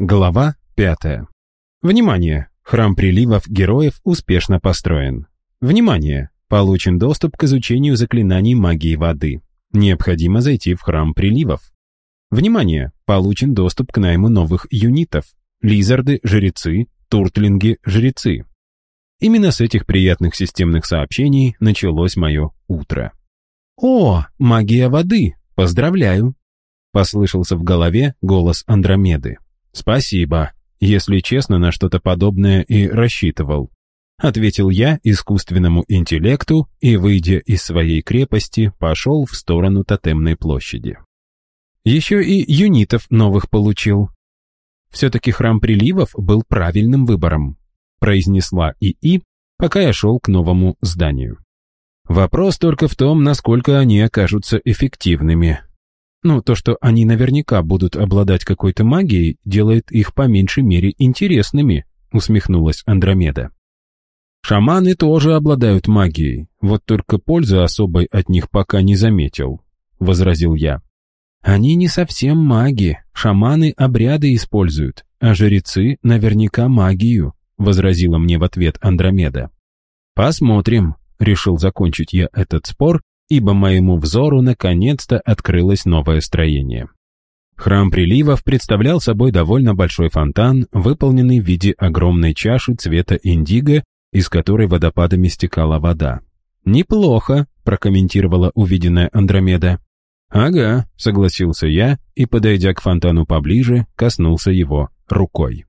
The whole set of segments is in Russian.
Глава пятая. Внимание! Храм приливов героев успешно построен. Внимание! Получен доступ к изучению заклинаний магии воды. Необходимо зайти в храм приливов. Внимание! Получен доступ к найму новых юнитов. Лизарды – жрецы, туртлинги – жрецы. Именно с этих приятных системных сообщений началось мое утро. «О, магия воды! Поздравляю!» Послышался в голове голос Андромеды. «Спасибо. Если честно, на что-то подобное и рассчитывал», ответил я искусственному интеллекту и, выйдя из своей крепости, пошел в сторону тотемной площади. Еще и юнитов новых получил. Все-таки храм приливов был правильным выбором, произнесла ИИ, пока я шел к новому зданию. Вопрос только в том, насколько они окажутся эффективными, ну, то, что они наверняка будут обладать какой-то магией, делает их по меньшей мере интересными, усмехнулась Андромеда. Шаманы тоже обладают магией, вот только пользы особой от них пока не заметил, возразил я. Они не совсем маги, шаманы обряды используют, а жрецы наверняка магию, возразила мне в ответ Андромеда. Посмотрим, решил закончить я этот спор ибо моему взору наконец-то открылось новое строение. Храм приливов представлял собой довольно большой фонтан, выполненный в виде огромной чаши цвета индиго, из которой водопадами стекала вода. «Неплохо», — прокомментировала увиденная Андромеда. «Ага», — согласился я и, подойдя к фонтану поближе, коснулся его рукой.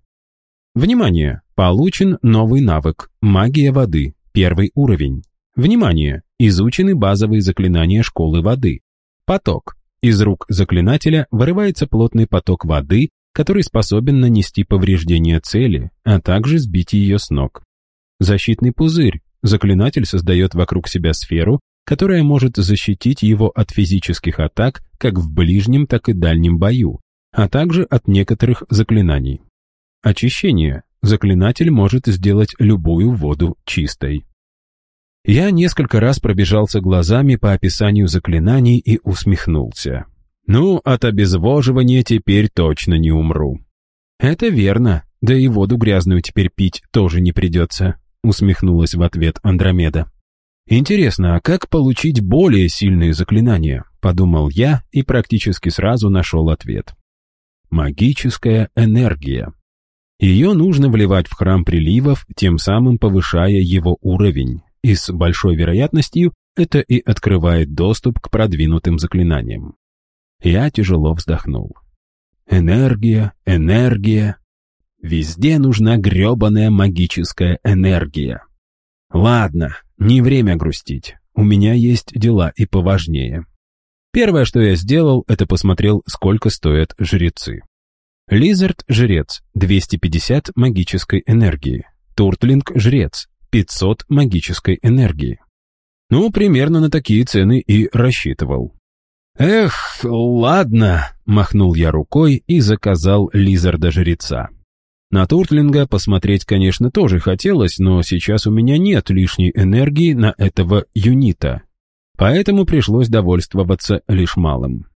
Внимание! Получен новый навык «Магия воды», первый уровень. Внимание! Изучены базовые заклинания школы воды. Поток. Из рук заклинателя вырывается плотный поток воды, который способен нанести повреждение цели, а также сбить ее с ног. Защитный пузырь. Заклинатель создает вокруг себя сферу, которая может защитить его от физических атак как в ближнем, так и дальнем бою, а также от некоторых заклинаний. Очищение. Заклинатель может сделать любую воду чистой. Я несколько раз пробежался глазами по описанию заклинаний и усмехнулся. Ну, от обезвоживания теперь точно не умру. Это верно, да и воду грязную теперь пить тоже не придется, усмехнулась в ответ Андромеда. Интересно, а как получить более сильные заклинания? Подумал я и практически сразу нашел ответ. Магическая энергия. Ее нужно вливать в храм приливов, тем самым повышая его уровень и с большой вероятностью это и открывает доступ к продвинутым заклинаниям. Я тяжело вздохнул. Энергия, энергия. Везде нужна грёбаная магическая энергия. Ладно, не время грустить. У меня есть дела и поважнее. Первое, что я сделал, это посмотрел, сколько стоят жрецы. Лизард-жрец – 250 магической энергии. Туртлинг-жрец 500 магической энергии. Ну, примерно на такие цены и рассчитывал. «Эх, ладно», — махнул я рукой и заказал лизарда-жреца. На Туртлинга посмотреть, конечно, тоже хотелось, но сейчас у меня нет лишней энергии на этого юнита. Поэтому пришлось довольствоваться лишь малым.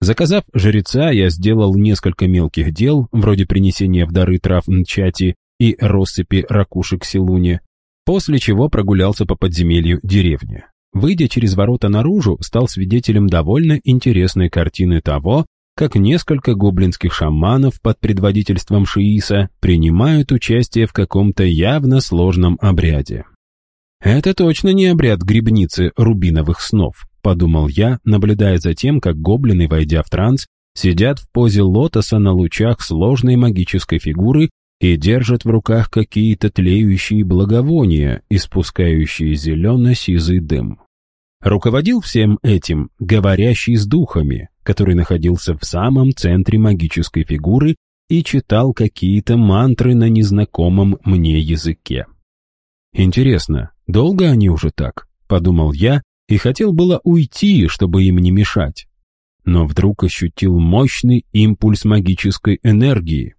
Заказав жреца, я сделал несколько мелких дел, вроде принесения в дары трав нчати и россыпи ракушек силуни, после чего прогулялся по подземелью деревни. Выйдя через ворота наружу, стал свидетелем довольно интересной картины того, как несколько гоблинских шаманов под предводительством Шииса принимают участие в каком-то явно сложном обряде. «Это точно не обряд грибницы рубиновых снов», — подумал я, наблюдая за тем, как гоблины, войдя в транс, сидят в позе лотоса на лучах сложной магической фигуры и держат в руках какие-то тлеющие благовония, испускающие зелено-сизый дым. Руководил всем этим говорящий с духами, который находился в самом центре магической фигуры и читал какие-то мантры на незнакомом мне языке. «Интересно, долго они уже так?» — подумал я и хотел было уйти, чтобы им не мешать. Но вдруг ощутил мощный импульс магической энергии,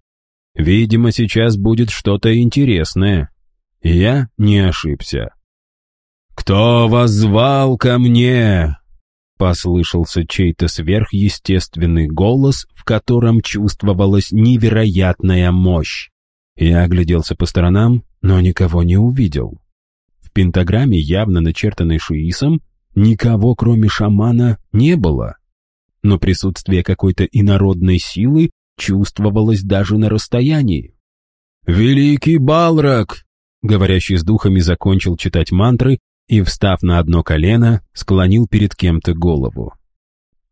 Видимо, сейчас будет что-то интересное. Я не ошибся. «Кто вас звал ко мне?» Послышался чей-то сверхъестественный голос, в котором чувствовалась невероятная мощь. Я огляделся по сторонам, но никого не увидел. В пентаграмме, явно начертанной Шуисом, никого, кроме шамана, не было. Но присутствие какой-то инородной силы чувствовалось даже на расстоянии. «Великий Балрак!» Говорящий с духами закончил читать мантры и, встав на одно колено, склонил перед кем-то голову.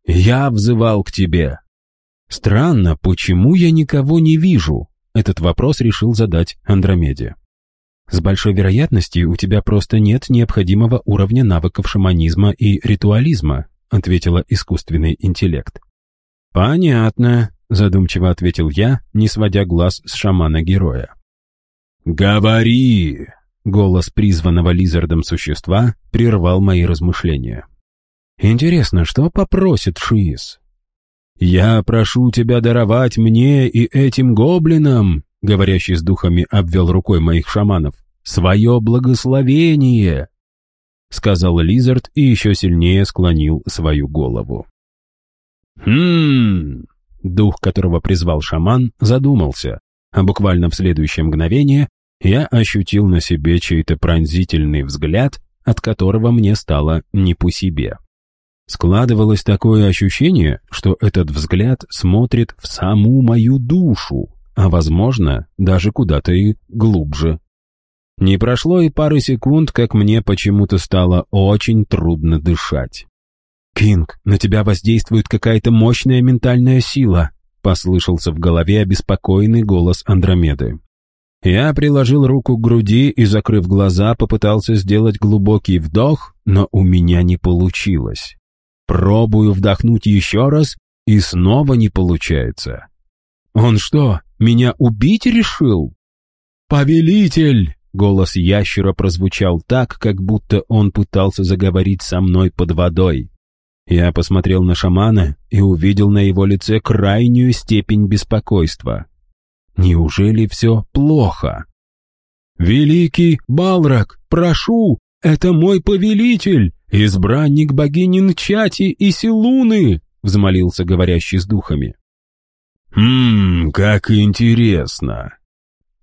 «Я взывал к тебе!» «Странно, почему я никого не вижу?» Этот вопрос решил задать Андромеде. «С большой вероятностью у тебя просто нет необходимого уровня навыков шаманизма и ритуализма», ответила искусственный интеллект. «Понятно», задумчиво ответил я, не сводя глаз с шамана-героя. «Говори!» Голос призванного Лизардом существа прервал мои размышления. «Интересно, что попросит Шиис?» «Я прошу тебя даровать мне и этим гоблинам», говорящий с духами обвел рукой моих шаманов, «свое благословение», сказал Лизард и еще сильнее склонил свою голову. «Хм...» Дух, которого призвал шаман, задумался, а буквально в следующее мгновение я ощутил на себе чей-то пронзительный взгляд, от которого мне стало не по себе. Складывалось такое ощущение, что этот взгляд смотрит в саму мою душу, а, возможно, даже куда-то и глубже. Не прошло и пары секунд, как мне почему-то стало очень трудно дышать. «Кинг, на тебя воздействует какая-то мощная ментальная сила», послышался в голове обеспокоенный голос Андромеды. Я приложил руку к груди и, закрыв глаза, попытался сделать глубокий вдох, но у меня не получилось. Пробую вдохнуть еще раз, и снова не получается. «Он что, меня убить решил?» «Повелитель!» Голос ящера прозвучал так, как будто он пытался заговорить со мной под водой. Я посмотрел на шамана и увидел на его лице крайнюю степень беспокойства. Неужели все плохо? «Великий Балрак, прошу, это мой повелитель, избранник богини Нчати и Силуны!» взмолился говорящий с духами. «Хм, как интересно!»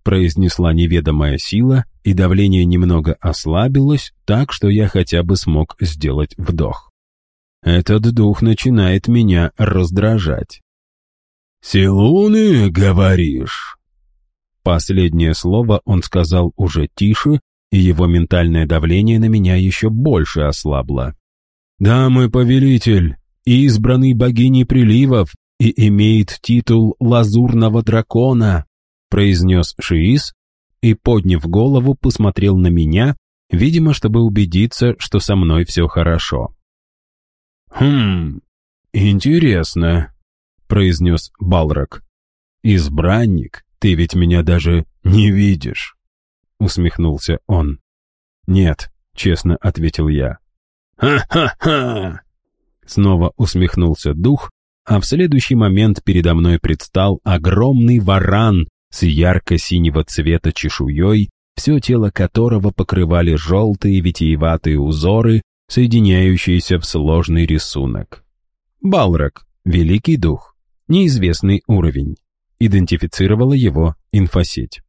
произнесла неведомая сила, и давление немного ослабилось, так что я хотя бы смог сделать вдох. Этот дух начинает меня раздражать. «Силуны, говоришь?» Последнее слово он сказал уже тише, и его ментальное давление на меня еще больше ослабло. «Да, мой повелитель, избранный богиней приливов и имеет титул лазурного дракона», произнес Шиис и, подняв голову, посмотрел на меня, видимо, чтобы убедиться, что со мной все хорошо. «Хм, интересно», — произнес Балрак. «Избранник, ты ведь меня даже не видишь», — усмехнулся он. «Нет», — честно ответил я. «Ха-ха-ха!» Снова усмехнулся дух, а в следующий момент передо мной предстал огромный варан с ярко-синего цвета чешуей, все тело которого покрывали желтые витиеватые узоры, соединяющиеся в сложный рисунок. Балрак, Великий Дух, неизвестный уровень. Идентифицировала его инфосеть.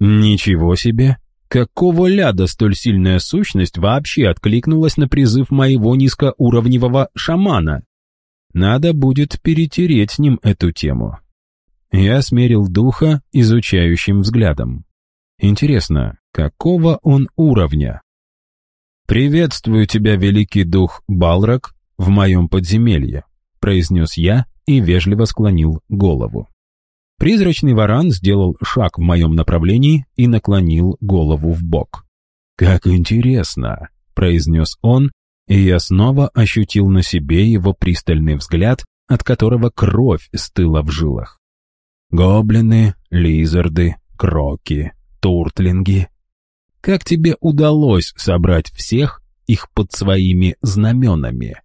Ничего себе! Какого ляда столь сильная сущность вообще откликнулась на призыв моего низкоуровневого шамана? Надо будет перетереть с ним эту тему. Я смерил духа изучающим взглядом. Интересно, какого он уровня? «Приветствую тебя, великий дух Балрак, в моем подземелье», произнес я и вежливо склонил голову. Призрачный варан сделал шаг в моем направлении и наклонил голову в бок. «Как интересно!» — произнес он, и я снова ощутил на себе его пристальный взгляд, от которого кровь стыла в жилах. Гоблины, лизарды, кроки, туртлинги, как тебе удалось собрать всех их под своими знаменами?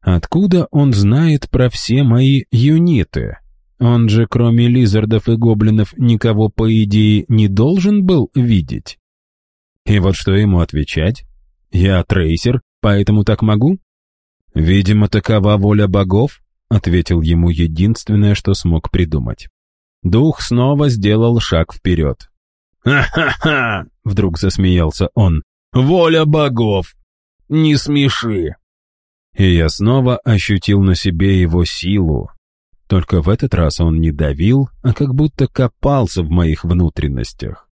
Откуда он знает про все мои юниты? Он же, кроме лизардов и гоблинов, никого, по идее, не должен был видеть. И вот что ему отвечать? Я трейсер, поэтому так могу? «Видимо, такова воля богов», — ответил ему единственное, что смог придумать. Дух снова сделал шаг вперед. «Ха-ха-ха!» — вдруг засмеялся он. «Воля богов! Не смеши!» И я снова ощутил на себе его силу. Только в этот раз он не давил, а как будто копался в моих внутренностях.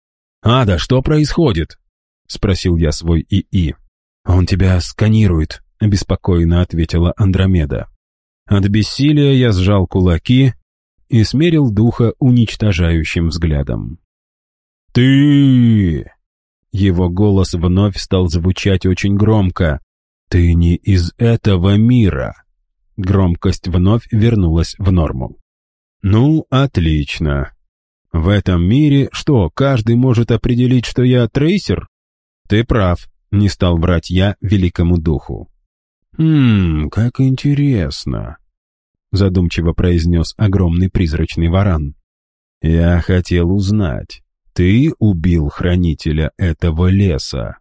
«Ада, что происходит?» — спросил я свой ИИ. «Он тебя сканирует», — обеспокоенно ответила Андромеда. От бессилия я сжал кулаки и смерил духа уничтожающим взглядом. «Ты!» Его голос вновь стал звучать очень громко. «Ты не из этого мира!» Громкость вновь вернулась в норму. «Ну, отлично. В этом мире что, каждый может определить, что я трейсер?» «Ты прав», — не стал врать я великому духу. «Хм, как интересно», — задумчиво произнес огромный призрачный варан. «Я хотел узнать, ты убил хранителя этого леса?»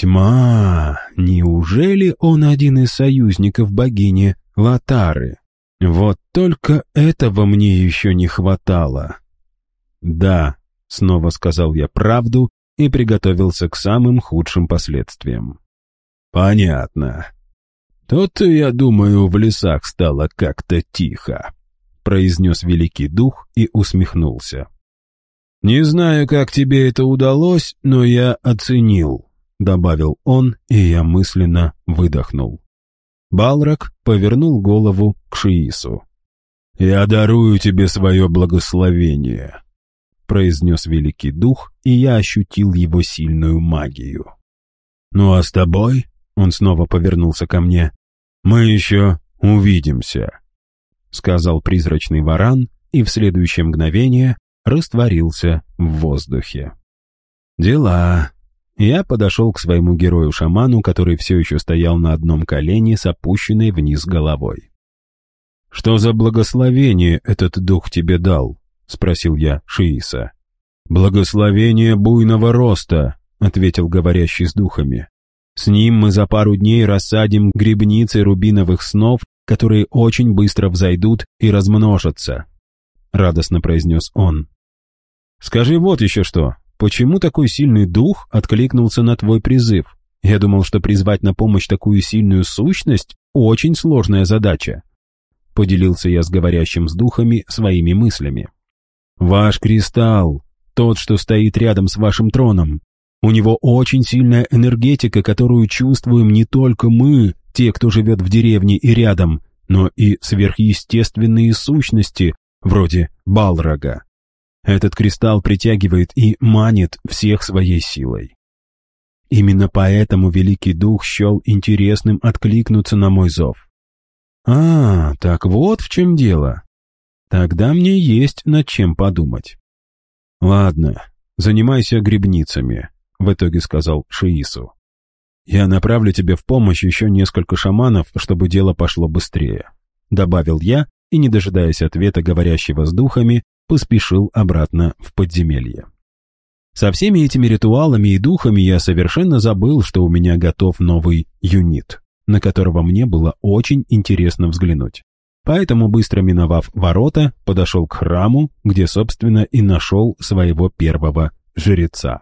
Тьма! Неужели он один из союзников богини Латары? Вот только этого мне еще не хватало. Да, снова сказал я правду и приготовился к самым худшим последствиям. Понятно. Тут, я думаю, в лесах стало как-то тихо, произнес великий дух и усмехнулся. Не знаю, как тебе это удалось, но я оценил добавил он, и я мысленно выдохнул. Балрак повернул голову к Шиису. «Я дарую тебе свое благословение», — произнес великий дух, и я ощутил его сильную магию. «Ну а с тобой?» — он снова повернулся ко мне. «Мы еще увидимся», — сказал призрачный варан, и в следующее мгновение растворился в воздухе. «Дела», я подошел к своему герою-шаману, который все еще стоял на одном колене с опущенной вниз головой. «Что за благословение этот дух тебе дал?» — спросил я Шииса. «Благословение буйного роста», — ответил говорящий с духами. «С ним мы за пару дней рассадим грибницы рубиновых снов, которые очень быстро взойдут и размножатся», — радостно произнес он. «Скажи вот еще что. Почему такой сильный дух откликнулся на твой призыв? Я думал, что призвать на помощь такую сильную сущность – очень сложная задача. Поделился я с говорящим с духами своими мыслями. Ваш кристалл, тот, что стоит рядом с вашим троном, у него очень сильная энергетика, которую чувствуем не только мы, те, кто живет в деревне и рядом, но и сверхъестественные сущности, вроде Балрога. Этот кристалл притягивает и манит всех своей силой. Именно поэтому Великий Дух счел интересным откликнуться на мой зов. А, так вот в чем дело. Тогда мне есть над чем подумать. Ладно, занимайся грибницами, в итоге сказал Шиису. Я направлю тебе в помощь еще несколько шаманов, чтобы дело пошло быстрее, добавил я и, не дожидаясь ответа говорящего с духами, поспешил обратно в подземелье. Со всеми этими ритуалами и духами я совершенно забыл, что у меня готов новый юнит, на которого мне было очень интересно взглянуть. Поэтому, быстро миновав ворота, подошел к храму, где, собственно, и нашел своего первого жреца.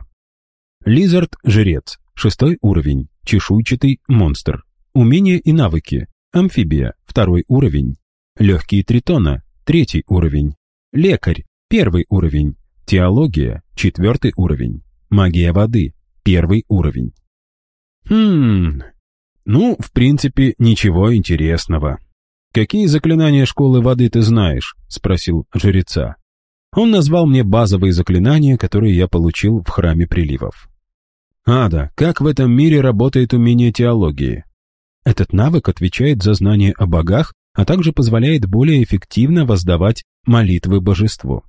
Лизард-жрец, шестой уровень, чешуйчатый монстр. Умения и навыки. Амфибия, второй уровень. Легкие тритона, третий уровень. Лекарь – первый уровень. Теология – четвертый уровень. Магия воды – первый уровень. Хм, ну, в принципе, ничего интересного. «Какие заклинания школы воды ты знаешь?» – спросил жреца. Он назвал мне базовые заклинания, которые я получил в храме приливов. «Ада, как в этом мире работает умение теологии?» Этот навык отвечает за знание о богах, а также позволяет более эффективно воздавать молитвы божеству.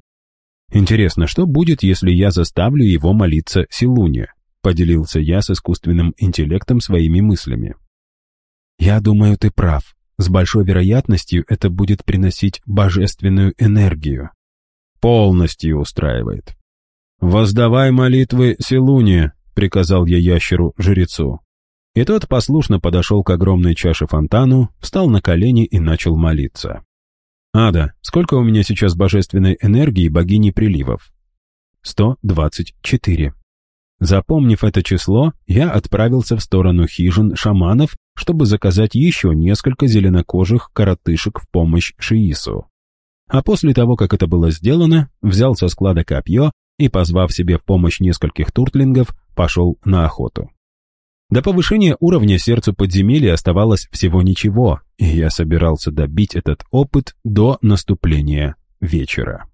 Интересно, что будет, если я заставлю его молиться Силуне? Поделился я с искусственным интеллектом своими мыслями. Я думаю, ты прав. С большой вероятностью это будет приносить божественную энергию. Полностью устраивает. «Воздавай молитвы Силуне», — приказал я ящеру-жрецу. И тот послушно подошел к огромной чаше фонтану, встал на колени и начал молиться. «Ада, сколько у меня сейчас божественной энергии богини приливов?» «124». Запомнив это число, я отправился в сторону хижин шаманов, чтобы заказать еще несколько зеленокожих коротышек в помощь Шиису. А после того, как это было сделано, взял со склада копье и, позвав себе в помощь нескольких туртлингов, пошел на охоту. До повышения уровня сердцу подземелья оставалось всего ничего, и я собирался добить этот опыт до наступления вечера.